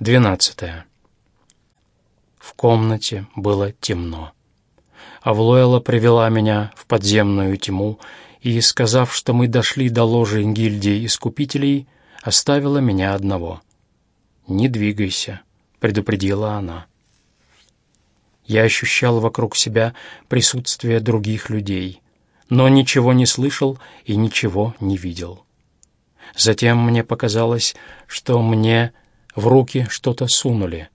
Двенадцатое. В комнате было темно. Авлуэла привела меня в подземную тьму и, сказав, что мы дошли до ложи гильдии искупителей, оставила меня одного. «Не двигайся», — предупредила она. Я ощущал вокруг себя присутствие других людей, но ничего не слышал и ничего не видел. Затем мне показалось, что мне в руки что-то сунули.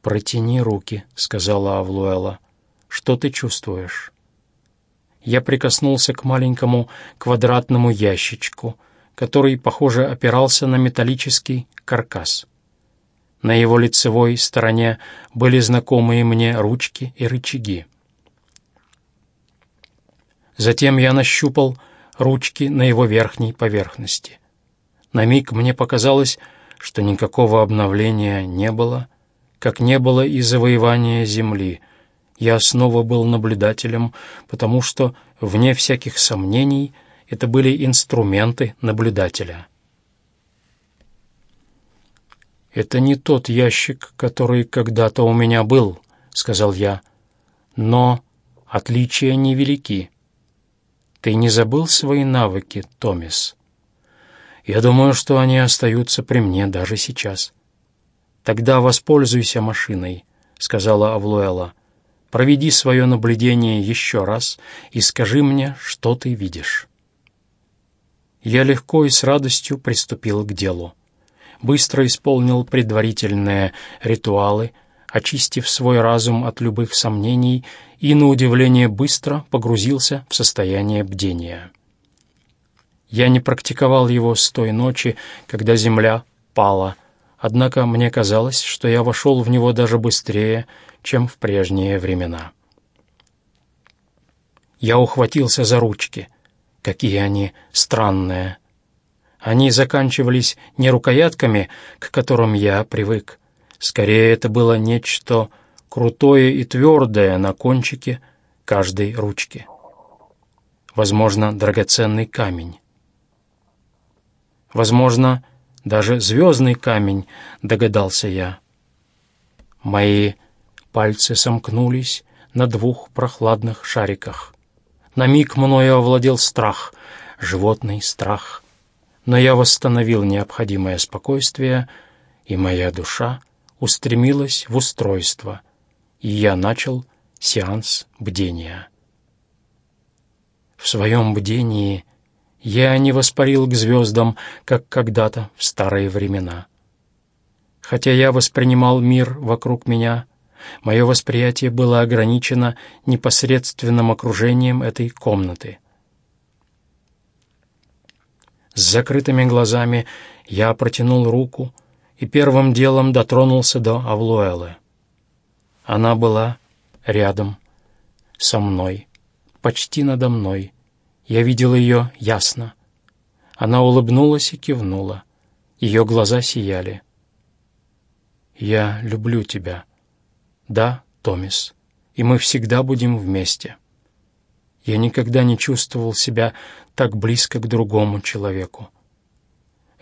«Протяни руки», — сказала Авлуэла. «Что ты чувствуешь?» Я прикоснулся к маленькому квадратному ящичку, который, похоже, опирался на металлический каркас. На его лицевой стороне были знакомые мне ручки и рычаги. Затем я нащупал ручки на его верхней поверхности. На миг мне показалось, что никакого обновления не было, как не было и завоевания земли. Я снова был наблюдателем, потому что, вне всяких сомнений, это были инструменты наблюдателя. «Это не тот ящик, который когда-то у меня был», — сказал я, — «но отличия невелики». Ты не забыл свои навыки, Томис? Я думаю, что они остаются при мне даже сейчас. Тогда воспользуйся машиной, сказала Авлуэла. Проведи свое наблюдение еще раз и скажи мне, что ты видишь. Я легко и с радостью приступил к делу. Быстро исполнил предварительные ритуалы, очистив свой разум от любых сомнений и, на удивление, быстро погрузился в состояние бдения. Я не практиковал его с той ночи, когда земля пала, однако мне казалось, что я вошел в него даже быстрее, чем в прежние времена. Я ухватился за ручки. Какие они странные! Они заканчивались не рукоятками, к которым я привык, Скорее, это было нечто крутое и твердое на кончике каждой ручки. Возможно, драгоценный камень. Возможно, даже звездный камень, догадался я. Мои пальцы сомкнулись на двух прохладных шариках. На миг мною овладел страх, животный страх. Но я восстановил необходимое спокойствие, и моя душа — устремилась в устройство, и я начал сеанс бдения. В своем бдении я не воспарил к звездам, как когда-то в старые времена. Хотя я воспринимал мир вокруг меня, мое восприятие было ограничено непосредственным окружением этой комнаты. С закрытыми глазами я протянул руку, и первым делом дотронулся до Авлуэлы. Она была рядом, со мной, почти надо мной. Я видел ее ясно. Она улыбнулась и кивнула. Ее глаза сияли. «Я люблю тебя. Да, Томис, и мы всегда будем вместе». Я никогда не чувствовал себя так близко к другому человеку.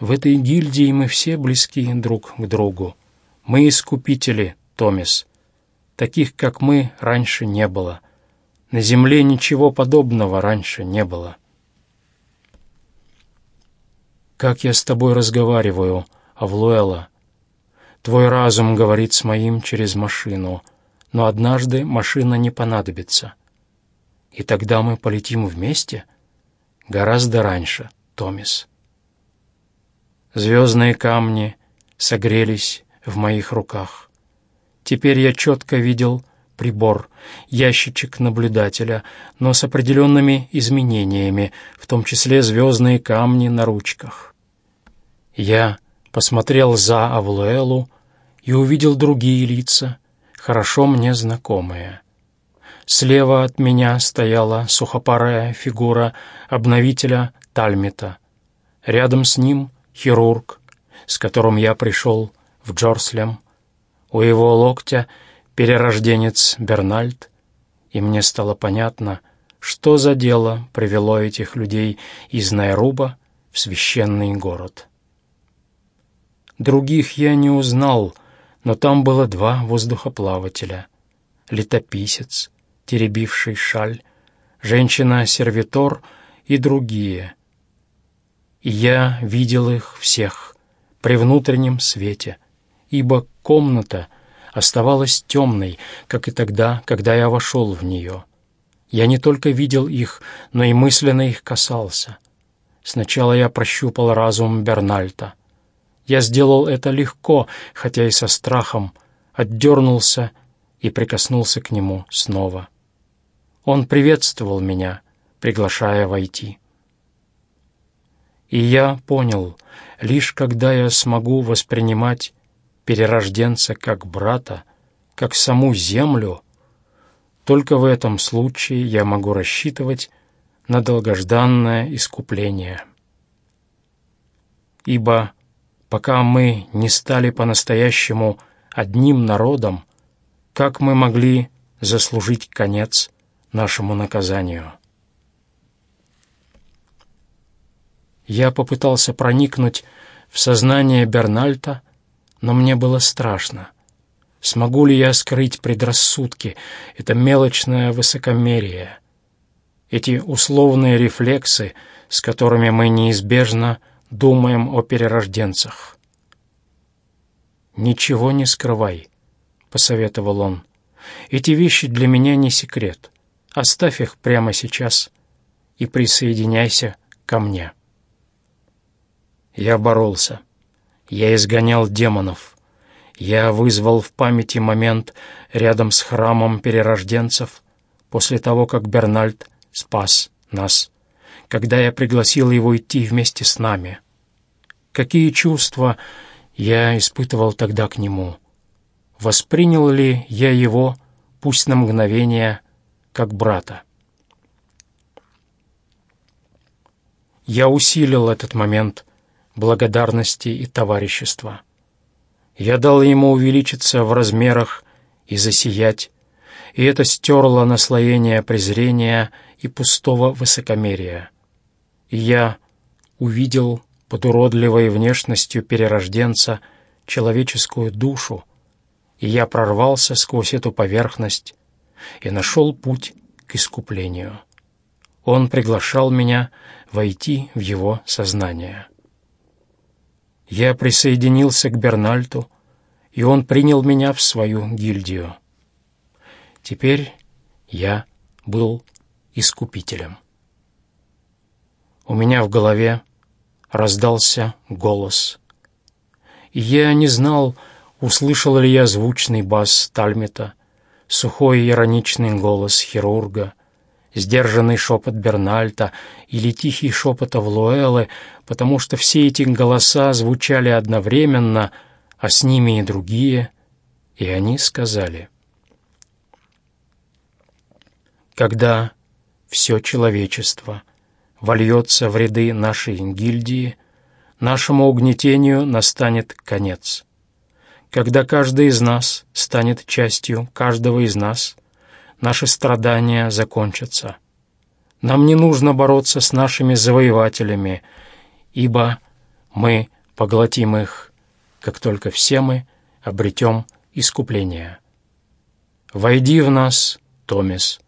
В этой гильдии мы все близки друг к другу. Мы искупители, Томис. Таких, как мы, раньше не было. На земле ничего подобного раньше не было. Как я с тобой разговариваю, Авлуэла? Твой разум говорит с моим через машину, но однажды машина не понадобится. И тогда мы полетим вместе? Гораздо раньше, Томис. Звездные камни согрелись в моих руках. Теперь я четко видел прибор, ящичек наблюдателя, но с определенными изменениями, в том числе звездные камни на ручках. Я посмотрел за Авлуэлу и увидел другие лица, хорошо мне знакомые. Слева от меня стояла сухопарая фигура обновителя Тальмита. Рядом с ним — хирург, с которым я пришел в Джорслем, у его локтя перерожденец Бернальд, и мне стало понятно, что за дело привело этих людей из Найруба в священный город. Других я не узнал, но там было два воздухоплавателя. Летописец, теребивший шаль, женщина-сервитор и другие. И я видел их всех при внутреннем свете, ибо комната оставалась темной, как и тогда, когда я вошел в нее. Я не только видел их, но и мысленно их касался. Сначала я прощупал разум Бернальта. Я сделал это легко, хотя и со страхом, отдернулся и прикоснулся к нему снова. Он приветствовал меня, приглашая войти. И я понял, лишь когда я смогу воспринимать перерожденца как брата, как саму землю, только в этом случае я могу рассчитывать на долгожданное искупление. Ибо пока мы не стали по-настоящему одним народом, как мы могли заслужить конец нашему наказанию? Я попытался проникнуть в сознание Бернальта, но мне было страшно. Смогу ли я скрыть предрассудки, это мелочное высокомерие, эти условные рефлексы, с которыми мы неизбежно думаем о перерожденцах? «Ничего не скрывай», — посоветовал он. «Эти вещи для меня не секрет. Оставь их прямо сейчас и присоединяйся ко мне». Я боролся. Я изгонял демонов. Я вызвал в памяти момент рядом с храмом перерожденцев после того, как Бернальд спас нас, когда я пригласил его идти вместе с нами. Какие чувства я испытывал тогда к нему? Воспринял ли я его, пусть на мгновение, как брата? Я усилил этот момент благодарности и товарищества. Я дал ему увеличиться в размерах и засиять, и это стерло наслоение презрения и пустого высокомерия. И я увидел под уродливой внешностью перерожденца человеческую душу, и я прорвался сквозь эту поверхность и нашел путь к искуплению. Он приглашал меня войти в его сознание. Я присоединился к Бернальту, и он принял меня в свою гильдию. Теперь я был искупителем. У меня в голове раздался голос. Я не знал, услышал ли я звучный бас Тальмета, сухой ироничный голос хирурга, сдержанный шепот Бернальта или тихий шепот Авлуэлы, потому что все эти голоса звучали одновременно, а с ними и другие, и они сказали, «Когда все человечество вольется в ряды нашей гильдии, нашему угнетению настанет конец. Когда каждый из нас станет частью каждого из нас — наши страдания закончатся. Нам не нужно бороться с нашими завоевателями, ибо мы поглотим их, как только все мы обретем искупление. Войди в нас, Томис,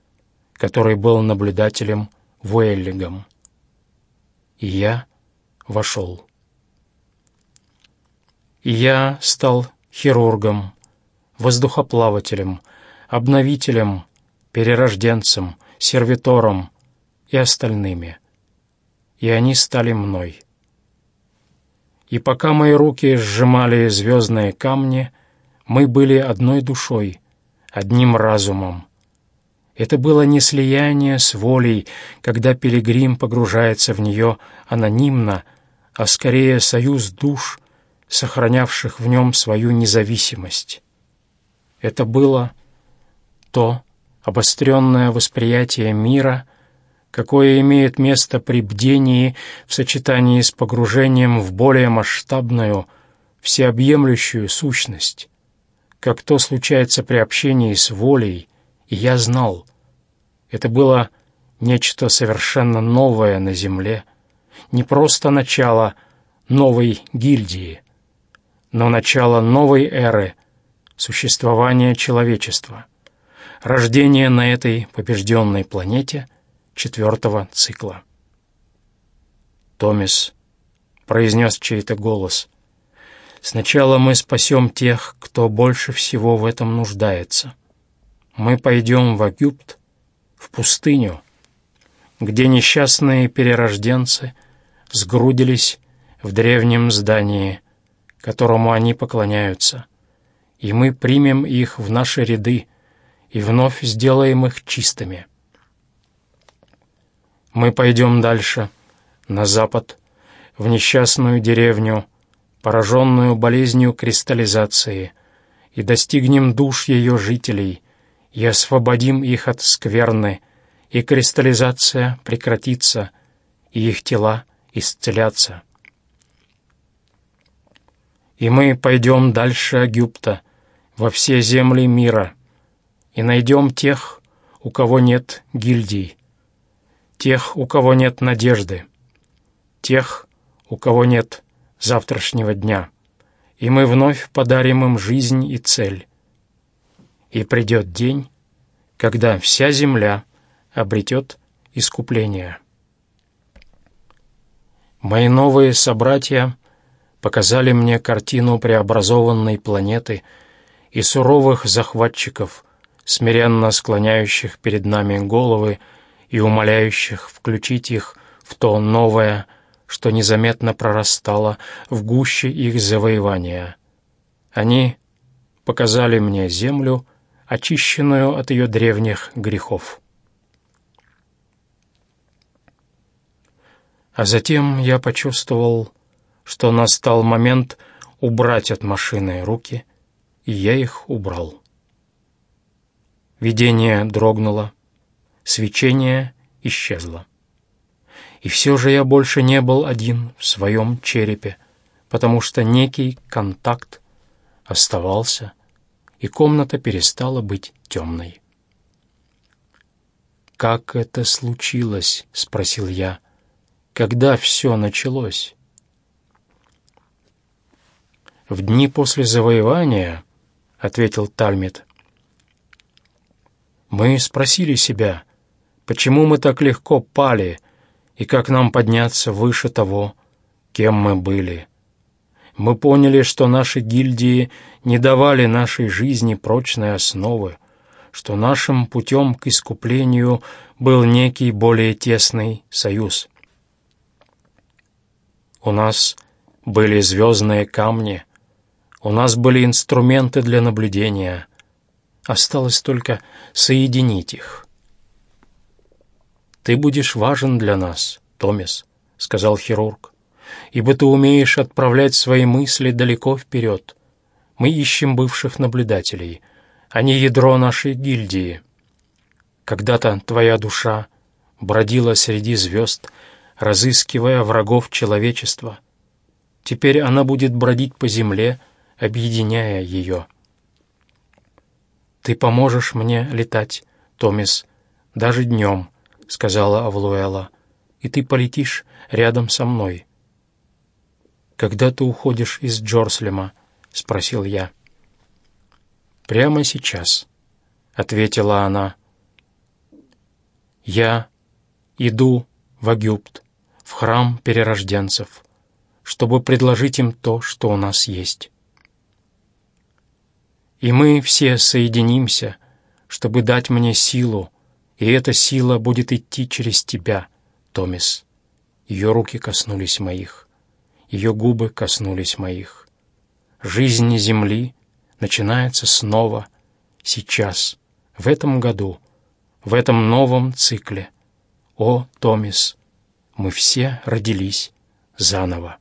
который был наблюдателем Вуэллигом. И я вошел. И я стал хирургом, воздухоплавателем, обновителем, перерожденцем, сервитором и остальными. И они стали мной. И пока мои руки сжимали звездные камни, мы были одной душой, одним разумом. Это было не слияние с волей, когда пилигрим погружается в нее анонимно, а скорее союз душ, сохранявших в нем свою независимость. Это было то, обостренное восприятие мира, какое имеет место при бдении в сочетании с погружением в более масштабную, всеобъемлющую сущность, как то случается при общении с волей, и я знал. Это было нечто совершенно новое на Земле, не просто начало новой гильдии, но начало новой эры существования человечества, рождение на этой побежденной планете четвертого цикла. «Томис», — произнес чей-то голос, — «сначала мы спасем тех, кто больше всего в этом нуждается. Мы пойдем в Агюпт, в пустыню, где несчастные перерожденцы сгрудились в древнем здании, которому они поклоняются, и мы примем их в наши ряды и вновь сделаем их чистыми. Мы пойдем дальше, на запад, в несчастную деревню, пораженную болезнью кристаллизации, и достигнем душ ее жителей, и освободим их от скверны, и кристаллизация прекратится, и их тела исцелятся. И мы пойдем дальше Агюпта, во все земли мира, и найдем тех, у кого нет гильдий, тех, у кого нет надежды, тех, у кого нет завтрашнего дня, и мы вновь подарим им жизнь и цель. И придет день, когда вся земля обретет искупление. Мои новые собратья показали мне картину преобразованной планеты и суровых захватчиков, смиренно склоняющих перед нами головы и умоляющих включить их в то новое, что незаметно прорастало в гуще их завоевания. Они показали мне землю, очищенную от ее древних грехов. А затем я почувствовал, что настал момент убрать от машины руки, и я их убрал. Видение дрогнуло, свечение исчезло. И все же я больше не был один в своем черепе, потому что некий контакт оставался, и комната перестала быть темной. «Как это случилось?» — спросил я. «Когда все началось?» «В дни после завоевания», — ответил Тальмит, — «мы спросили себя, почему мы так легко пали и как нам подняться выше того, кем мы были. Мы поняли, что наши гильдии не давали нашей жизни прочной основы, что нашим путем к искуплению был некий более тесный союз. У нас были звездные камни — у нас были инструменты для наблюдения. Осталось только соединить их. «Ты будешь важен для нас, Томис», — сказал хирург, «ибо ты умеешь отправлять свои мысли далеко вперед. Мы ищем бывших наблюдателей, не ядро нашей гильдии. Когда-то твоя душа бродила среди звезд, разыскивая врагов человечества. Теперь она будет бродить по земле, — объединяя ее. «Ты поможешь мне летать, Томис, даже днем», — сказала Авлуэла, «и ты полетишь рядом со мной». «Когда ты уходишь из Джорслема?» — спросил я. «Прямо сейчас», — ответила она. «Я иду в Агюпт, в храм перерожденцев, чтобы предложить им то, что у нас есть» и мы все соединимся, чтобы дать мне силу, и эта сила будет идти через тебя, Томис. Ее руки коснулись моих, ее губы коснулись моих. Жизнь земли начинается снова, сейчас, в этом году, в этом новом цикле. О, Томис, мы все родились заново.